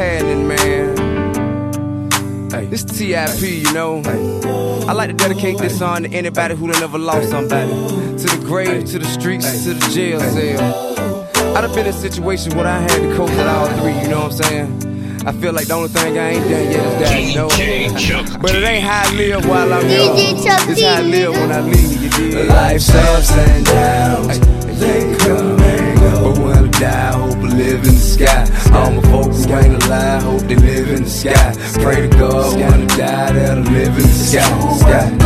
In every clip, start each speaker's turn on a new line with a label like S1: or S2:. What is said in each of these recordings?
S1: happening, man? Hey, this TIP, you know. I like to dedicate this song to anybody who done ever lost somebody. To the grave, to the streets, to the jail cell. I done been in situations where I had to cope with all three, you know what I'm saying? I feel like the only thing I ain't done yet is that, you know. But it ain't how I live while I'm young.
S2: DJ Chuck
S1: It's how I
S2: D.
S1: live when I leave, you dig?
S3: Life's ups and downs, they come and go. But when I die, I hope I live in the sky. Sky, sky.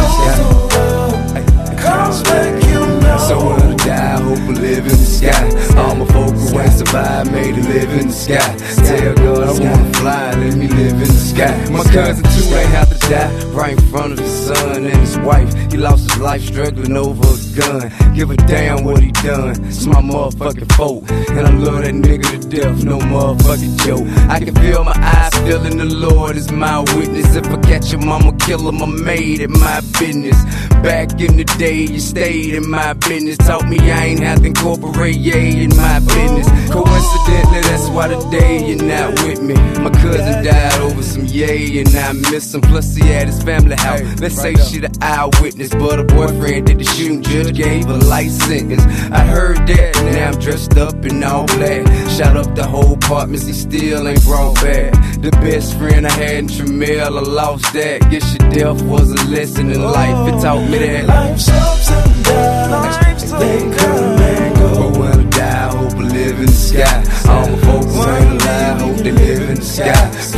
S3: Survived, made to live in the sky. Tell God I wanna fly, let me live in the sky.
S1: My cousin Toot ain't have to die right in front of his son and his wife. He lost his life struggling over a gun. Give a damn what he done. It's my motherfucking fault. And I love that nigga to death, no motherfucking joke. I can feel my eyes feeling the Lord is my witness. If I catch him, I'ma kill him. I made it my business. Back in the day, you stayed in my business. Taught me I ain't have to incorporate yay in my business. Coincidentally, that's why today you're not with me. My cousin died over some yay and I miss him. Plus, he had his family house. Let's say she the eyewitness, but a boyfriend did the shooting. Judge gave a life sentence. I heard that, now I'm dressed up in all black. Shot up the whole apartments, he still ain't brought back. The best friend I had in Tramiel, I lost that. Guess your death was a lesson in life. It taught me that.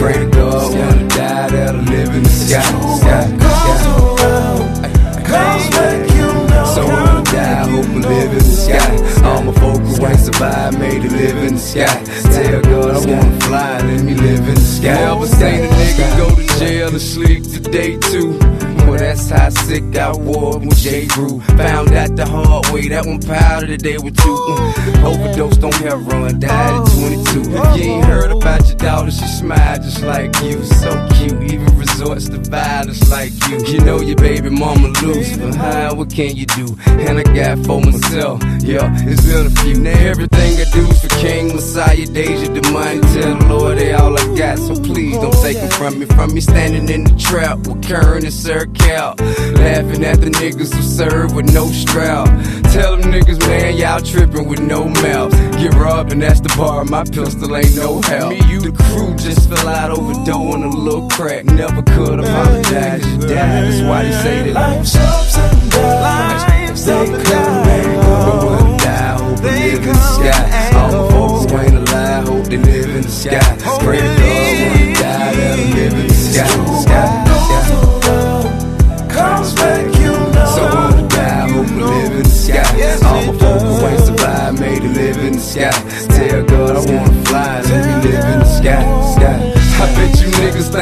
S3: Pray to God when I die, that I live in the sky. sky, sky. Comes back, you know. So when I die, I hope I live in the sky. All my folks who ain't survived, made to live in the sky. Tell God I wanna fly, let me live in the sky.
S1: Never seen a nigga go to jail and sleep today too. Well, that's how sick I was when J. grew. Found out the hard way, that one powder were two. Mm. Overdosed on heroin, died at she smiled just like you. So cute, even resorts to violence like you. You know your baby mama loose, but huh, what can you do? And I got for myself, yeah, it's been a few. Now everything I do for King Messiah, Deja, the money. Tell the Lord they all I got, so please don't take them from me. From me standing in the trap with Kern and Sir Cal, laughing at the niggas who serve with no strap. Tell them niggas, man, y'all tripping with no mouth. Get robbed and that's the bar, my pistol ain't no help. Me, you, the crew just fell out over dough and a little crack. Never could apologize, you died. That's why they say that.
S3: Life's ups and downs, they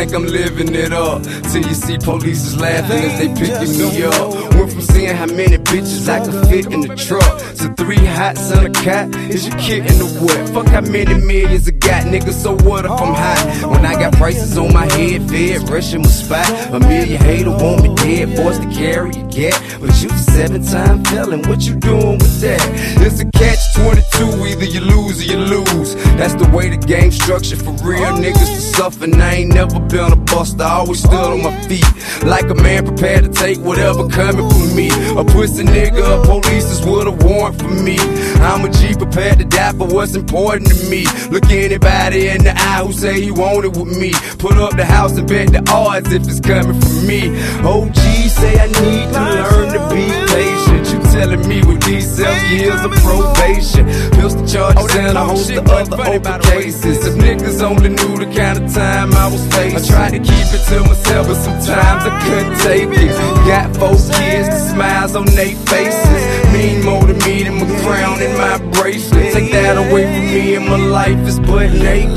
S1: think I'm living it up. Till you see police is laughing as they picking me up. Went from seeing how many bitches I could fit in the truck So three hots on a cat. Is your kid in the what? Fuck how many millions I got, nigga. So what if I'm hot? When I got prices on my head, fed, rushing my spot. A million hater want me dead, forced to carry a get. But you a seven time felon, what you doing with that? It's a catch 22, either you lose or you lose. That's the way the game structured for real niggas to suffer. And I ain't never been a buster, I always stood on my feet. Like a man prepared to take whatever coming for me. A pussy nigga, a police is with a warrant for me. I'm a G prepared to die for what's important to me. Look anybody in the eye who say he want it with me. Put up the house and bet the odds if it's coming from me. OG say I need to learn to be patient. Telling me with these self years of probation. Pistol charges oh, and a host of other open cases. If niggas only knew the kind of time I was facing. I tried to keep it to myself, but sometimes I couldn't take it. Got four kids, the smiles on their faces. Mean more to me than my crown and my bracelet. Take that away from me and my life is but naked.